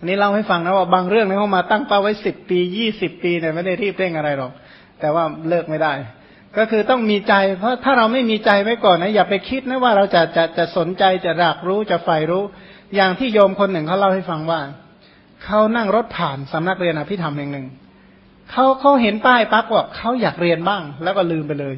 อันนี้เล่าให้ฟังนะว่าบางเรื่องเนี่ยเขามาตั้งเป้าไว้สิบปียี่สิบปีเนี่ยไม่ได้รีบเร่งอะไรหรอก แต่ว่าเลิกไม่ได้ ก็คือต้องมีใจ เพราะถ้าเราไม่มีใจไว้ก่อนนะอย่าไปคิดนะว่าเราจะจะจะสนใจจะรักรู้จะใฝ่รู้ อย่างที่โยมคนหนึ่งเขาเล่าให้ฟังว่าเขานั่งรถผ่านสำนักเรียนอภิธรรมแห่งหนึ่งเขาเขาเห็นป้ายปั๊บว่าเขาอยากเรียนบ้าง แล้วก็ลืมไปเลย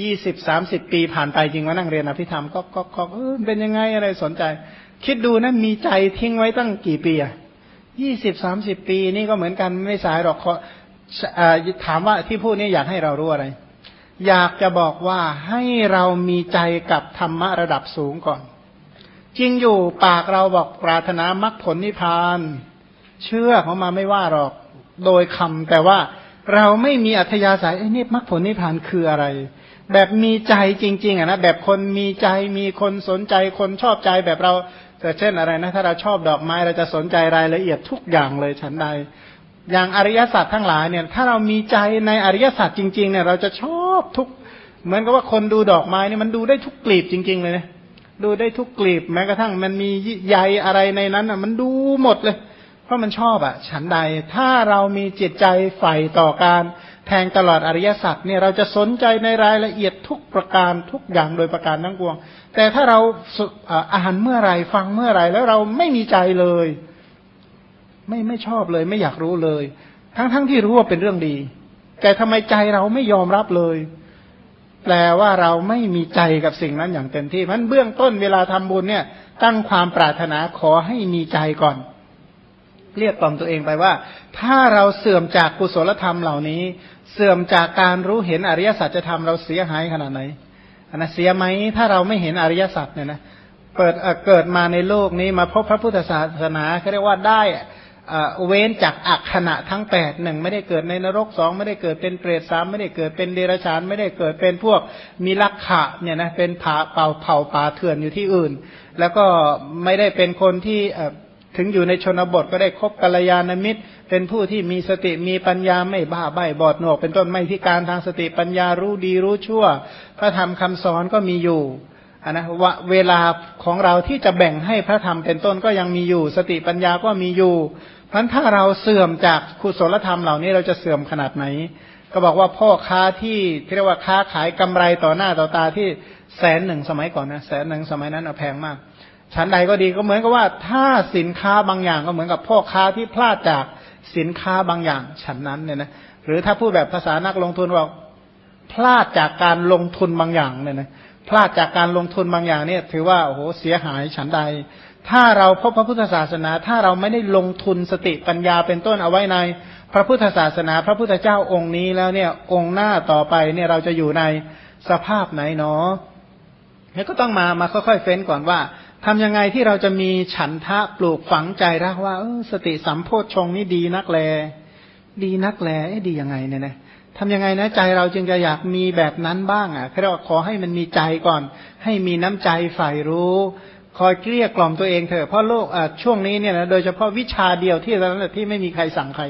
ยี่สิบสามสิบปีผ่านไปจริงว่านั่งเรียนอภิธรรมก็ก็ก็เออเป็นยังไงอะไรสนใจ คิดดูนะมีใจทิ้งไว้ตั้งกี่ปีอะยี่สิบสามสิบปีนี่ก็เหมือนกันไม่สายหรอกถามว่าที่พูดนี้อยากให้เรารู้อะไร อยากจะบอกว่าให้เรามีใจกับธรรมะระดับสูงก่อน จริงอยู่ปากเราบอกปรารถนามรรคผลนิพพาน เชื่อเขามาไม่ว่าหรอกโดยคำแต่ว่าเราไม่มีอัธยาศัยไอ้นี่มรรคผลนิพพานคืออะไร แบบมีใจจริง ๆอะนะแบบคนมีใจมีคนสนใจคนชอบใจแบบเรา แต่เช่นอะไรนะ ถ้าเราชอบดอกไม้เราจะสนใจรายละเอียดทุกอย่างเลยฉันใด อย่างอริยสัจทั้งหลายเนี่ย ถ้าเรามีใจในอริยสัจจริง ๆ เนี่ย เราจะชอบทุก เหมือนกับว่าคนดูดอกไม้เนี่ยมันดูได้ทุกกลีบจริง ๆ เลยนะดูได้ทุกกลีบแม้กระทั่งมันมีใยอะไรในนั้นอะ มันดูหมดเลย เพราะมันชอบอะฉันใด ถ้าเรามีจิตใจใฝ่ต่อการ แทงตลอดอริยสัจเนี่ยเราจะสนใจในรายละเอียดทุกประการทุกอย่างโดยประการทั้งปวง แต่ถ้าเราอ่านเมื่อไรฟังเมื่อไรแล้วเราไม่มีใจเลย ไม่ไม่ชอบเลย ไม่อยากรู้เลย ทั้งทั้งที่รู้ว่าเป็นเรื่องดี แต่ทำไมใจเราไม่ยอมรับเลย แปลว่าเราไม่มีใจกับสิ่งนั้นอย่างเต็มที่มันเบื้องต้นเวลาทำบุญเนี่ย ตั้งความปรารถนาขอให้มีใจก่อน เรียกกล่อมตัวเองไปว่า ถ้าเราเสื่อมจากกุศลธรรมเหล่านี้ เสื่อมจากการรู้เห็นอริยสัจจะทำเราเสียหายขนาดไหนอันนะเสียไหมถ้าเราไม่เห็นอริยสัจเนี่ยนะเปิดเกิดมาในโลกนี้มาพบพระพุทธศาสนาเขาเรียกว่าได้เว้นจากอักขณะทั้งแปดหนึ่งไม่ได้เกิดในนรกสองไม่ได้เกิดเป็นเปรตสามไม่ได้เกิดเป็นเดรัจฉานไม่ได้เกิดเป็นพวกมีลักขะเนี่ยนะเป็นผาเป่าเผาป่าเถื่อนอยู่ที่อื่น แล้วก็ไม่ได้เป็นคนที่ ถึงอยู่ในชนบทก็ได้คบกัลยาณมิตร เป็นผู้ที่มีสติมีปัญญาไม่บ้าใบบอดหนวก เป็นต้นไม่พิการทางสติปัญญารู้ดีรู้ชั่ว พระธรรมคำสอนก็มีอยู่นนะว่าเวลาของเราที่จะแบ่งให้พระธรรมเป็นต้นก็ยังมีอยู่ สติปัญญาก็มีอยู่เพราะถ้าเราเสื่อมจากคุศลธรรมเหล่านี้เราจะเสื่อมขนาดไหน ก็บอกว่าพ่อค้าที่ที่เรียกว่าค้าขายกำไรต่อหน้าต่อตาที่แสนหนึ่งสมัยก่อนนะแสนหนึ่งสมัยนั้นแพงมาก ชั้นใดก็ดีก็เหมือนกับว่าถ้าสินค้าบางอย่างก็เหมือนกับพ่อค้าที่พลาดจากสินค้าบางอย่างฉันนั้นเนี่ยนะหรือถ้าพูดแบบภาษานักลงทุนว่าพลาดจากการลงทุนบางอย่างเนี่ยนะพลาดจากการลงทุนบางอย่างเนี่ย ถือว่าโอ้โหเสียหายฉันใด ถ้าเราพบพระพุทธศาสนา ถ้าเราไม่ได้ลงทุนสติปัญญาเป็นต้นเอาไว้ใน พระพุทธศาสนา พระพุทธเจ้าองค์นี้แล้วเนี่ยองค์หน้าต่อไปเนี่ยเราจะอยู่ในสภาพไหนเนาะนี่ก็ต้องมามาค่อยๆเฟ้นก่อนว่า ทำยังไงที่เราจะมีฉันทะปลูกฝังใจรักว่าเออสติสัมโพชฌงนี่ดีนักแล ดีนักแลเอ๊ะดียังไงเนี่ยนะทำยังไงนะใจเราจึงจะอยากมีแบบนั้นบ้างอะแค่เราขอให้มันมีใจก่อน ให้มีน้ำใจฝ่ายรู้ คอยเกลี้ยกล่อมตัวเองเถอะเพราะโลกอช่วงนี้เนี่ยนะโดยเฉพาะวิชาเดียวที่ตอนนั้นที่ไม่มีใครสั่งใคร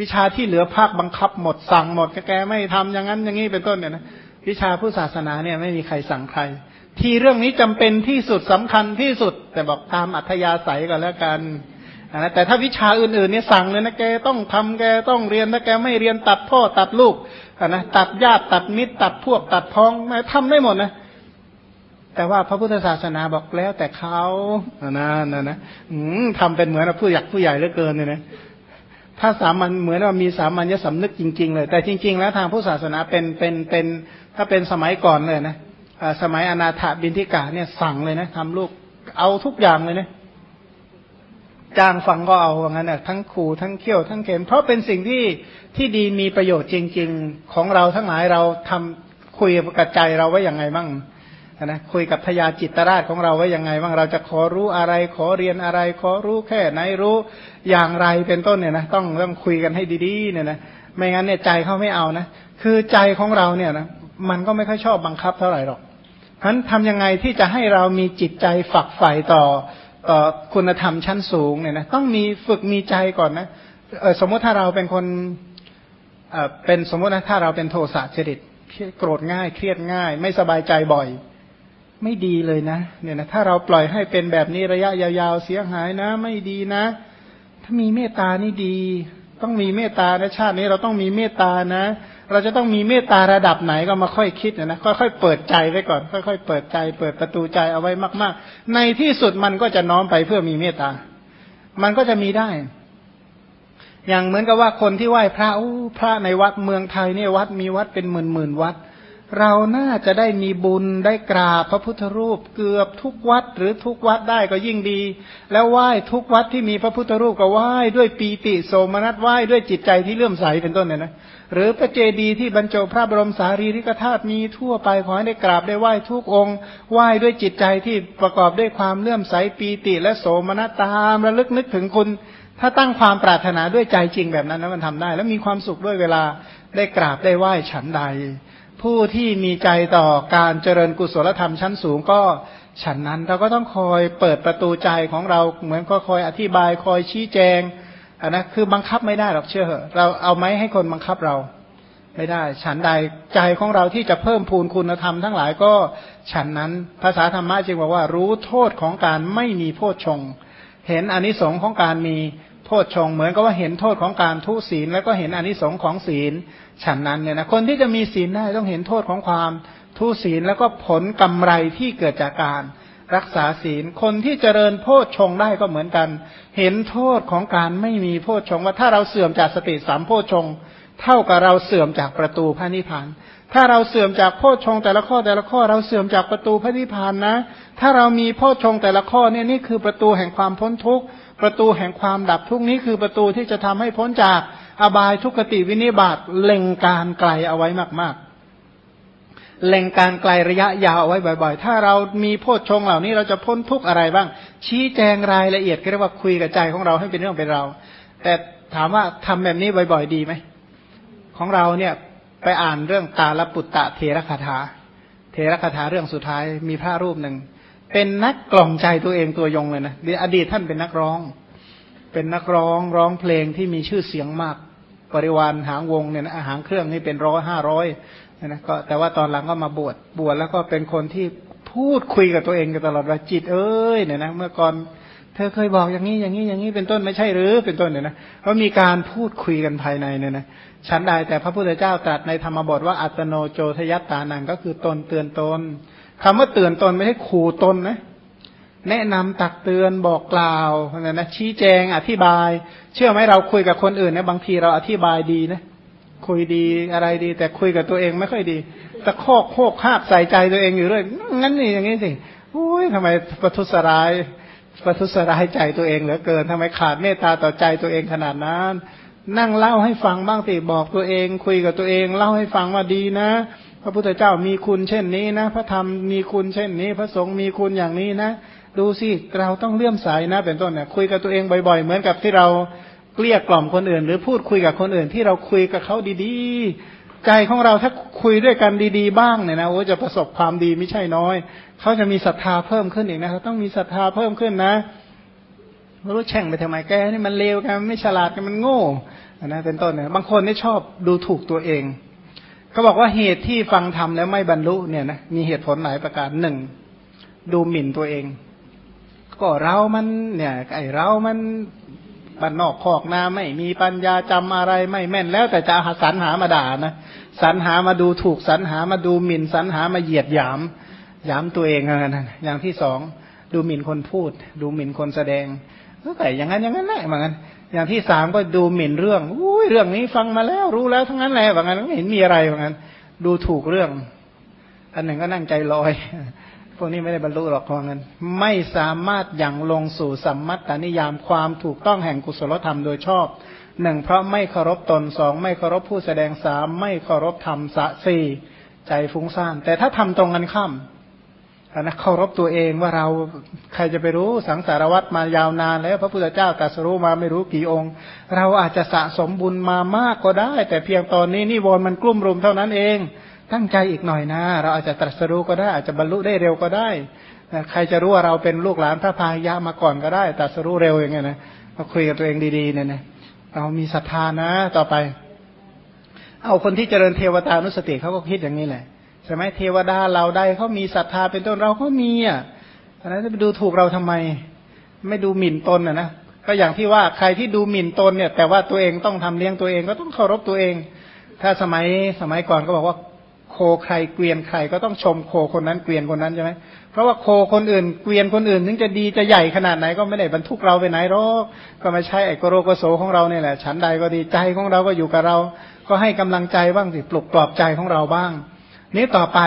วิชาที่เหลือภาคบังคับหมดสั่งหมดแกไม่ทำอย่างนั้นอย่างนี้เป็นต้นเนี่ยนะวิชาผู้ศาสนาเนี่ยไม่มีใครสั่งใคร ที่เรื่องนี้จำเป็นที่สุดสำคัญที่สุด แต่บอกตามอัธยาศัยก็แล้วกันนะแต่ถ้าวิชาอื่นๆเนี่ยสั่งเลยนะแกต้องทำแกต้องเรียนถ้าแกไม่เรียนตัดพ่อตัดลูกนะตัดญาติตัดมิตรตัดพวกตัดพ้องทำได้หมดนะแต่ว่าพระพุทธศาสนาบอกแล้วแต่เขานะนะนะทำเป็นเหมือนผู้อยากผู้ใหญ่เหลือเกินเลยนะถ้าสามัญเหมือนว่ามีสามัญญสำนึกจริง ๆ เลย แต่จริง ๆ แล้วทางพุทธศาสนาเป็นเป็นเป็นถ้าเป็นสมัยก่อนเลยนะ สมัยอนาถบินทิกาเนี่ยสั่งเลยนะทำลูกเอาทุกอย่างเลยนะจ้างฟังก็เอาว่างั้นนะทั้งขู่ทั้งเขี้ยวทั้งเข็มเพราะเป็นสิ่งที่ที่ดีมีประโยชน์จริง ๆ ของเราทั้งหลายเราทำคุยกับใจเราไว้อย่างไงบ้างนะคุยกับพยาจิตราชของเราไว้ยังไงบ้างเราจะขอรู้อะไร ขอเรียนอะไร ขอรู้แค่ไหนรู้อย่างไรเป็นต้นเนี่ยนะต้องต้องคุยกันให้ดีๆเนี่ยนะไม่งั้นเนี่ยใจเขาไม่เอานะคือใจของเราเนี่ยนะมันก็ไม่ค่อยชอบบังคับเท่าไหร่หรอก ฉะนั้นทำยังไงที่จะให้เรามีจิตใจฝักใฝ่ต่อต่อคุณธรรมชั้นสูงเนี่ยนะต้องมีฝึกมีใจก่อนนะสมมติถ้าเราเป็นคนเป็นสมมตินะถ้าเราเป็นโทสะจริตโกรธง่าย เครียดง่าย ไม่สบายใจบ่อย ไม่ดีเลยนะเนี่ยนะถ้าเราปล่อยให้เป็นแบบนี้ระยะยาวๆเสียหายนะ ไม่ดีนะ ถ้ามีเมตตานี่ดี ต้องมีเมตตาในชาตินี้เราต้องมีเมตตานะ เราจะต้องมีเมตตาระดับไหนก็มาค่อยคิดนะค่อยๆเปิดใจไว้ก่อน ค่อยๆเปิดใจ เปิดประตูใจเอาไว้มาก ๆ ในที่สุดมันก็จะน้อมไปเพื่อมีเมตตา มันก็จะมีได้ อย่างเหมือนกับว่าคนที่ไหว้พระอู้พระในวัดเมืองไทยเนี่ยวัดมีวัดเป็นหมื่นหมื่นวัด เราน่าจะได้มีบุญได้กราบพระพุทธรูปเกือบทุกวัด หรือทุกวัดได้ก็ยิ่งดี แล้วไหว้ทุกวัดที่มีพระพุทธรูปก็ไหว้ด้วยปีติโสมนัสไหว้ด้วยจิตใจที่เลื่อมใสเป็นต้นเนี่ยนะ หรือพระเจดีย์ที่บรรจุพระบรมสารีริกธาตุมีทั่วไปขอให้ได้กราบได้ไหว้ทุกองค์ไหว้ด้วยจิตใจที่ประกอบด้วยความเลื่อมใสปีติและโสมนัสตามระลึกนึกถึงคุณ ถ้าตั้งความปรารถนาด้วยใจจริงแบบนั้นนะมันทำได้ แล้วมีความสุขด้วยเวลาได้กราบได้ไหว้ฉันใด ผู้ที่มีใจต่อการเจริญกุศลธรรมชั้นสูงก็ฉันนั้นเราก็ต้องคอยเปิดประตูใจของเราเหมือนก็คอยอธิบายคอยชี้แจง อันนะคือบังคับไม่ได้หรอกเชื่อเหอะเราเอาไหมให้คนบังคับเรา ไม่ได้ ฉันใดใจของเราที่จะเพิ่มพูนคุณธรรมทั้งหลายก็ฉันนั้นภาษาธรรมะจึงบอกว่า รู้โทษของการไม่มีโพชฌงเห็นอนิสงค์ของการมีโพชฌงเหมือนกับว่าเห็นโทษของการทุศีล แล้วก็เห็นอนิสงค์ของศีล ฉันนั้นเนี่ยนะคนที่จะมีศีลได้ต้องเห็นโทษของความทุศีลแล้วก็ผลกำไรที่เกิดจากการ รักษาศีล คนที่เจริญโพชฌงได้ก็เหมือนกัน เห็นโทษของการไม่มีโพชฌงว่าถ้าเราเสื่อมจากสติสามโพชฌงเท่ากับเราเสื่อมจากประตูพระนิพพาน ถ้าเราเสื่อมจากโพชฌงแต่ละข้อแต่ละข้อเราเสื่อมจากประตูพระนิพพานนะ ถ้าเรามีโพชฌงแต่ละข้อเนี่ยนี่คือประตูแห่งความพ้นทุกข์ ประตูแห่งความดับทุกนี้คือประตูที่จะทำให้พ้นจากอบายทุกขติวินิบาตเล็งการไกลเอาไว้มากๆ เล็งการไกลระยะยาวเอาไว้บ่อย ๆ ถ้าเรามีโพชฌงเหล่านี้เราจะพ้นทุกอะไรบ้าง ชี้แจงรายละเอียดก็เรียกว่าคุยกับใจของเราให้เป็นเรื่องเป็นราวแต่ถามว่าทำแบบนี้บ่อย ๆ ดีไหมของเราเนี่ยไปอ่านเรื่องกาลปุตตะเทระคาถา เทระคาถาเรื่องสุดท้ายมีพระรูปหนึ่ง เป็นนักกล่อมใจตัวเองตัวยงเลยนะอดีตท่านเป็นนักร้อง เป็นนักร้องร้องเพลงที่มีชื่อเสียงมากบริวารหางวงเนี่ยนะหางเครื่องนี่เป็นร้อยห้าร้อย นะก็แต่ว่าตอนหลังก็มาบวชบวชแล้วก็เป็นคนที่พูดคุยกับตัวเองตลอดว่าจิตเอ้ยเนี่ยนะเมื่อก่อนเธอเคยบอกอย่างนี้อย่างนี้อย่างนี้เป็นต้นไม่ใช่หรือเป็นต้นเนี่ยนะเพราะมีการพูดคุยกันภายในเนี่ยนะฉันใดแต่พระพุทธเจ้าตรัสในธรรมบทว่าอัตโนโจทยัตตานังก็คือตนเตือนตนคำว่าเตือนตนไม่ใช่ขู่ตนนะแนะนำตักเตือนบอกกล่าวนะนะชี้แจงอธิบาย เชื่อไหมเราคุยกับคนอื่นเนี่ยบางทีเราอธิบายดีนะ คุยดีอะไรดี แต่คุยกับตัวเองไม่ค่อยดีตะโคกโคกคาบใส่ใจตัวเองอยู่เรื่อยงั้นนี่อย่างนี้สิโอ้ยทำไมประทุษร้ายประทุษร้ายใจตัวเองเหลือเกินทำไมขาดเมตตาต่อใจตัวเองขนาดนั้น นั่งเล่าให้ฟังบ้างสิบอกตัวเอง คุยกับตัวเองเล่าให้ฟังว่าดีนะ พระพุทธเจ้ามีคุณเช่นนี้นะ พระธรรมมีคุณเช่นนี้ พระสงฆ์มีคุณอย่างนี้นะ ดูสิเราต้องเลื่อมใสนะ เป็นต้นเนี่ยคุยกับตัวเองบ่อย ๆ เหมือนกับที่เรา เกลี้ยกล่อมคนอื่น หรือพูดคุยกับคนอื่นที่เราคุยกับเขาดีๆ ใจของเราถ้าคุยด้วยกันดีๆ บ้างเนี่ยนะโอ้จะประสบความดีไม่ใช่น้อย เขาจะมีศรัทธาเพิ่มขึ้นอีกนะเขาต้องมีศรัทธาเพิ่มขึ้นนะไม่รู้แช่งไปทำไมแกนี่มันเลวกันไม่ฉลาดกันมันโง่นะเป็นต้นเนี่ยบางคนนี่ชอบดูถูกตัวเองเขาบอกว่าเหตุที่ฟังธรรมแล้วไม่บรรลุเนี่ยนะมีเหตุผลหลายประการหนึ่งดูหมิ่นตัวเอง ก็เรามันเนี่ยไอเรามัน บ้านนอกคอกนาไม่มีปัญญาจำอะไรไม่แม่นแล้วแต่จะหาสรรหามาด่านะสรรหามาดูถูกสรรหามาดูหมิ่นสรรหามาเหยียดหยามหยามตัวเองอะไรนะอย่างที่สองดูหมิ่นคนพูด ดูหมิ่นคนแสดงก็แต่อย่างนั้นอย่างนั้นแหละเหมือนกันอย่างที่สามก็ดูหมิ่นเรื่องอุ้ยเรื่องนี้ฟังมาแล้วรู้แล้วทั้งนั้นแหละเหมือนกันไม่เห็นมีอะไรเหมือนกันดูถูกเรื่อง อันหนึ่งก็นั่งใจลอย พวกนี้ไม่ได้บรรลุหรอกพรางั้น ไม่สามารถยังลงสู่สัมมัตตานิยามความถูกต้องแห่งกุศลธรรมโดยชอบหนึ่งเพราะไม่เคารพตนสองไม่เคารพผู้แสดงสามไม่เคารพธรรมสะสี่ใจฟุ้งซ่านแต่ถ้าทำตรงกันข้ามนะเคารพตัวเองว่าเราใครจะไปรู้สังสารวัตรมายาวนานแล้ว พระพุทธเจ้าตรัสรู้มาไม่รู้กี่องค์ เราอาจจะสะสมบุญมามากก็ได้ แต่เพียงตอนนี้นิวรณ์มันกลุ่มรุมเท่านั้นเอง ตั้งใจอีกหน่อยนะ เราอาจจะตรัสรู้ก็ได้ อาจจะบรรลุได้เร็วก็ได้ใครจะรู้ว่าเราเป็นลูกหลานพระพายะมาก่อนก็ได้ตรัสรู้เร็วอย่างเงี้ยนะมาคุยกับตัวเองดีๆเนี่ยนะเรามีศรัทธานะต่อไป เอาคนที่เจริญเทวตานุสติเขาก็คิดอย่างนี้แหละช่ไหมเทวดาเราใดเขามีศรัทธาเป็นต้นเราก็มีอะนนั้นจะไปดูถูกเราทำไม ไม่ดูหมิ่นตนอะนะก็อย่างที่ว่าใครที่ดูหมิ่นตนเนี่ย แต่ว่าตัวเองต้องทำเลี้ยงตัวเองก็ต้องเคารพตัวเอง ถ้าสมัยสมัยก่อนก็บอกว่า โคใครเกวียนใครก็ต้องชมโคคนนั้นเกวียนคนนั้นใช่ไหมเพราะว่าโคคนอื่นเกวียนคนอื่นถึงจะดีจะใหญ่ขนาดไหนก็ไม่ได้บรรทุกเราไปไหนหรอกก็ไม่ใช่ไอ้กโรกโสของเราเนี่ยแหละฉันใดก็ดีใจของเราก็อยู่กับเรา ก็ให้กำลังใจบ้างสิปลุกปลอบใจของเราบ้าง นี้ต่อไป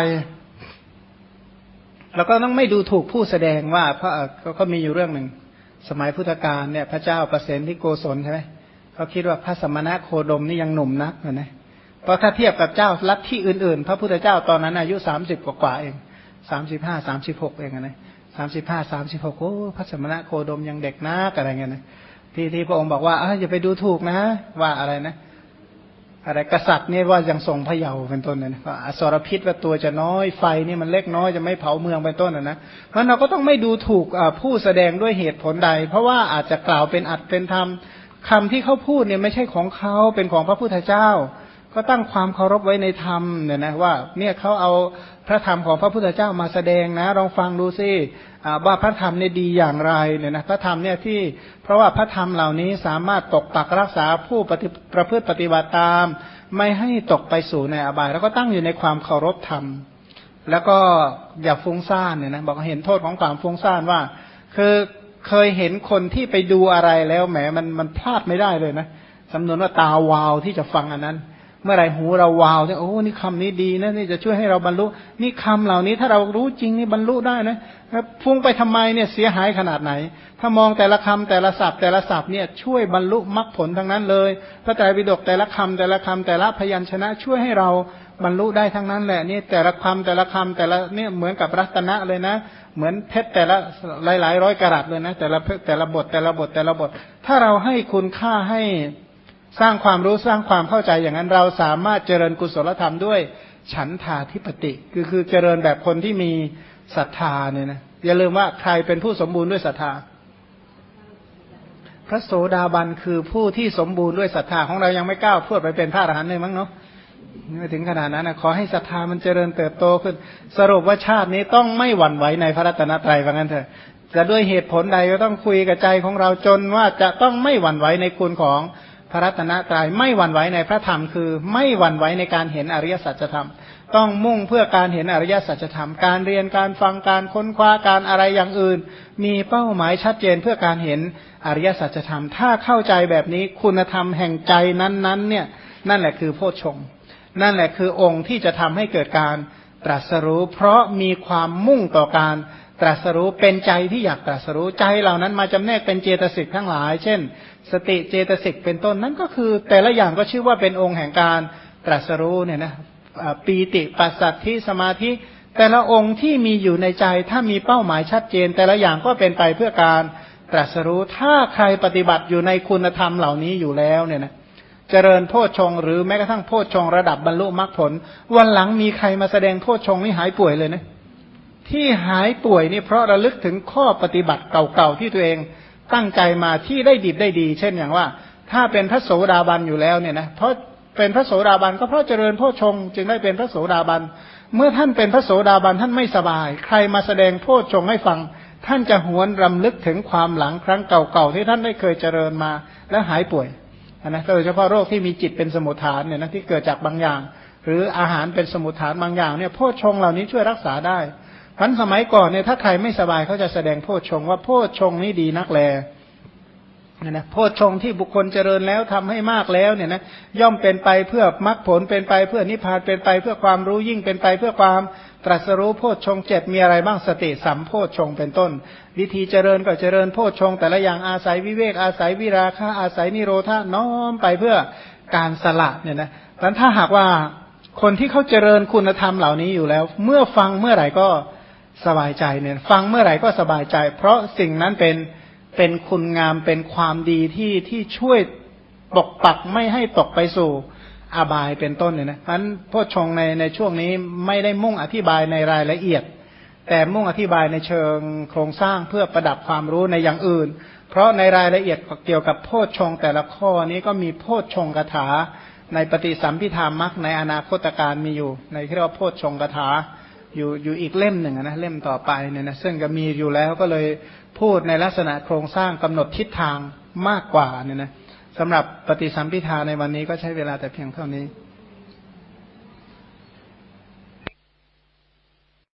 เราก็ต้องไม่ดูถูกผู้แสดงว่าพระเขามีอยู่เรื่องหนึ่ง สมัยพุทธกาลเนี่ย พระเจ้าประเสนที่โกศลใช่ไหมเขาคิดว่าพระสมณะโคดมนี่ยังหนุ่มนักนะ เพราะถ้าเทียบกับเจ้าลัทธิอื่นๆ พระพุทธเจ้าตอนนั้นอายุสามสิบกว่าเองสามสิบห้าสามสิบหกเองนะสามสิบห้าสามสิบหกโอ้พระสมณะโคดมยังเด็กนักอะไรเงี้ยนะที่ที่พระองค์บอกว่าอย่าไปดูถูกนะ ว่าอะไรนะ อะไรกษัตริย์นี่ว่ายังทรงพระเยาว์เป็นต้นนะว่าอสรพิษว่าตัวจะน้อยไฟนี่มันเล็กน้อยจะไม่เผาเมืองเป็นต้นนะนะเพราะเราก็ต้องไม่ดูถูกผู้แสดงด้วยเหตุผลใด เพราะว่าอาจจะกล่าวเป็นอัดเป็นธรรมคำที่เขาพูดเนี่ยไม่ใช่ของเขาเป็นของพระพุทธเจ้า ก็ตั้งความเคารพไว้ในธรรมเนี่ยนะว่าเนี่ยเขาเอาพระธรรมของพระพุทธเจ้ามาแสดงนะลองฟังดูซิว่าพระธรรมเนี่ยดีอย่างไรเนี่ยนะพระธรรมเนี่ยที่เพราะว่าพระธรรมเหล่านี้สามารถตกปักรักษาผู้ปฏิประพฤติปฏิบัติตาม ไม่ให้ตกไปสู่ในอบาย แล้วก็ตั้งอยู่ในความเคารพธรรม แล้วก็อย่าฟุ้งซ่านเนี่ยนะบอกเห็นโทษของความฟุ้งซ่านว่า คือเคยเห็นคนที่ไปดูอะไรแล้วแหมมันมันพลาดไม่ได้เลยนะสำนวนว่าตาวาวที่จะฟังอันนั้น เมื่อไรหูเราวาวเนี่ยโอ้นี่คำนี้ดีนะนี่จะช่วยให้เราบรรลุ นี่คำเหล่านี้ถ้าเรารู้จริงนี่บรรลุได้นะฟุ้งไปทำไมเนี่ยเสียหายขนาดไหน ถ้ามองแต่ละคำแต่ละศัพท์แต่ละศัพท์เนี่ยช่วยบรรลุมรรคผลทั้งนั้นเลยพระไตรปิฎกแต่ละคำแต่ละคำแต่ละพยัญชนะช่วยให้เราบรรลุได้ทั้งนั้นแหละนี่แต่ละคำแต่ละคำแต่ละเนี่ยเหมือนกับรัตนะเลยนะ เหมือนเพชรแต่ละหลายหลายร้อยกรัตเลยนะ แต่ละแต่ละบทแต่ละบทแต่ละบท ถ้าเราให้คุณค่าให้ สร้างความรู้สร้างความเข้าใจอย่างนั้นเราสามารถเจริญกุศลธรรมด้วยฉันทาธิปติคือคือเจริญแบบคนที่มีศรัทธาเนี่ยนะอย่าลืมว่าใครเป็นผู้สมบูรณ์ด้วยศรัทธา พระโสดาบันคือผู้ที่สมบูรณ์ด้วยศรัทธาของเรายังไม่ก้าวพูดไปเป็นพระอรหันต์เลยมั้งเนาะไม่ถึงขนาดนั้นนะขอให้ศรัทธามันเจริญเติบโตขึ้น สรุปว่าชาตินี้ต้องไม่หวั่นไหวในพระรัตนตรัยว่างั้นเถอะจะด้วยเหตุผลใดก็ต้องคุยกับใจของเราจนว่าจะต้องไม่หวั่นไหวในคุณของ พระรัตนตรยัยไม่หวั่นไหวในพระธรรมคือ ไม่หวั่นไหวในการเห็นอริยสัจธรรม ต้องมุ่งเพื่อการเห็นอริยสัจธรรม การเรียนการฟังการค้นคว้าการอะไรอย่างอื่น มีเป้าหมายชัดเจนเพื่อการเห็นอริยสัจธรรม ถ้าเข้าใจแบบนี้คุณธรรมแห่งใจนั้นๆเนี่ยนั่นแหละคือโพชฌงนั่นแหละคือองค์ที่จะทำให้เกิดการตรัสรู้ เพราะมีความมุ่งต่อการตรัสรู้เป็นใจที่อยากตรัสรู้ใจเหล่านั้นมาจำแนกเป็นเจตสิกทั้งหลาย เช่น สติเจตสิกเป็นต้นนั่นก็คือ แต่ละอย่างก็ชื่อว่าเป็นองค์แห่งการตรัสรู้เนี่ยนะปีติปัสสัตทธิสมาธิ แต่ละองค์ที่มีอยู่ในใจถ้ามีเป้าหมายชัดเจน แต่ละอย่างก็เป็นไปเพื่อการตรัสรู้ ถ้าใครปฏิบัติอยู่ในคุณธรรมเหล่านี้อยู่แล้วเนี่ยนะเจริญโพชฌงหรือแม้กระทั่งโพชฌงระดับบรรลุมรรคผล วันหลังมีใครมาแสดงโพชฌงนี่หายป่วยเลยนะที่หายป่วยนี่เพราะระลึกถึงข้อปฏิบัติเก่าๆที่ตัวเอง ตั้งใจมาที่ได้ดีได้ดี เช่นอย่างว่า ถ้าเป็นพระโสดาบันอยู่แล้วเนี่ยนะเพราะเป็นพระโสดาบันก็เพราะเจริญโพชงจึงได้เป็นพระโสดาบันเมื่อท่านเป็นพระโสดาบันท่านไม่สบาย ใครมาแสดงโพชงให้ฟัง ท่านจะหวนรำลึกถึงความหลังครั้งเก่าๆที่ท่านได้เคยเจริญมาแล้วหายป่วยนะโดยเฉพาะโรคที่มีจิตเป็นสมุทฐานเนี่ยนะที่เกิดจากบางอย่าง หรืออาหารเป็นสมุทฐานบางอย่างเนี่ยโพชงเหล่านี้ช่วยรักษาได้ พันสมัยก่อนเนี่ยถ้าใครไม่สบายเขาจะแสดงโพชงว่าโพชงนี้ดีนักแลเนี่ยนะโพชฌงที่บุคคลเจริญแล้วทำให้มากแล้วเนี่ยนะย่อมเป็นไปเพื่อมรรคผลเป็นไปเพื่อนิพพานเป็นไป เพื่อความรู้ยิ่งเป็นไป เพื่อความตรัสรู้โพชฌงเจ็ดมีอะไรบ้างสติสัมโพชฌงเป็นต้น วิธีเจริญก็เจริญโพชฌงแต่ละอย่างอาศัยวิเวกอาศัยวิราคะอาศัยนิโรธาน้อมไปเพื่อการสละเนี่ยนะดังนั้นถ้าหากว่าคนที่เขาเจริญคุณธรรมเหล่านี้อยู่แล้ว เมื่อฟังเมื่อไหร่ก็ สบายใจเนี่ย ฟังเมื่อไหร่ก็สบายใจ เพราะสิ่งนั้นเป็นเป็นคุณงามเป็นความดีที่ที่ช่วยปกปักไม่ให้ตกไปสู่อบายเป็นต้นเนี่ยนะเพราะฉะนั้นพ่อชงในในช่วงนี้ไม่ได้มุ่งอธิบายในรายละเอียด แต่มุ่งอธิบายในเชิงโครงสร้างเพื่อประดับความรู้ในอย่างอื่น เพราะในรายละเอียดเกี่ยวกับโพชฌงแต่ละข้อนี้ก็มีโพชฌงคาถา ในปฏิสัมพิธามักในอนาคตการมีอยู่ ในที่เรียกว่าโพชฌงกถา อยู่อยู่อีกเล่มหนึ่งนะเล่มต่อไปเนี่ยนะซึ่งก็มีอยู่แล้วก็เลยพูดในลักษณะโครงสร้างกำหนดทิศทางมากกว่าเนี่ยนะสำหรับปฏิสัมพิธาในวันนี้ก็ใช้เวลาแต่เพียงเท่านี้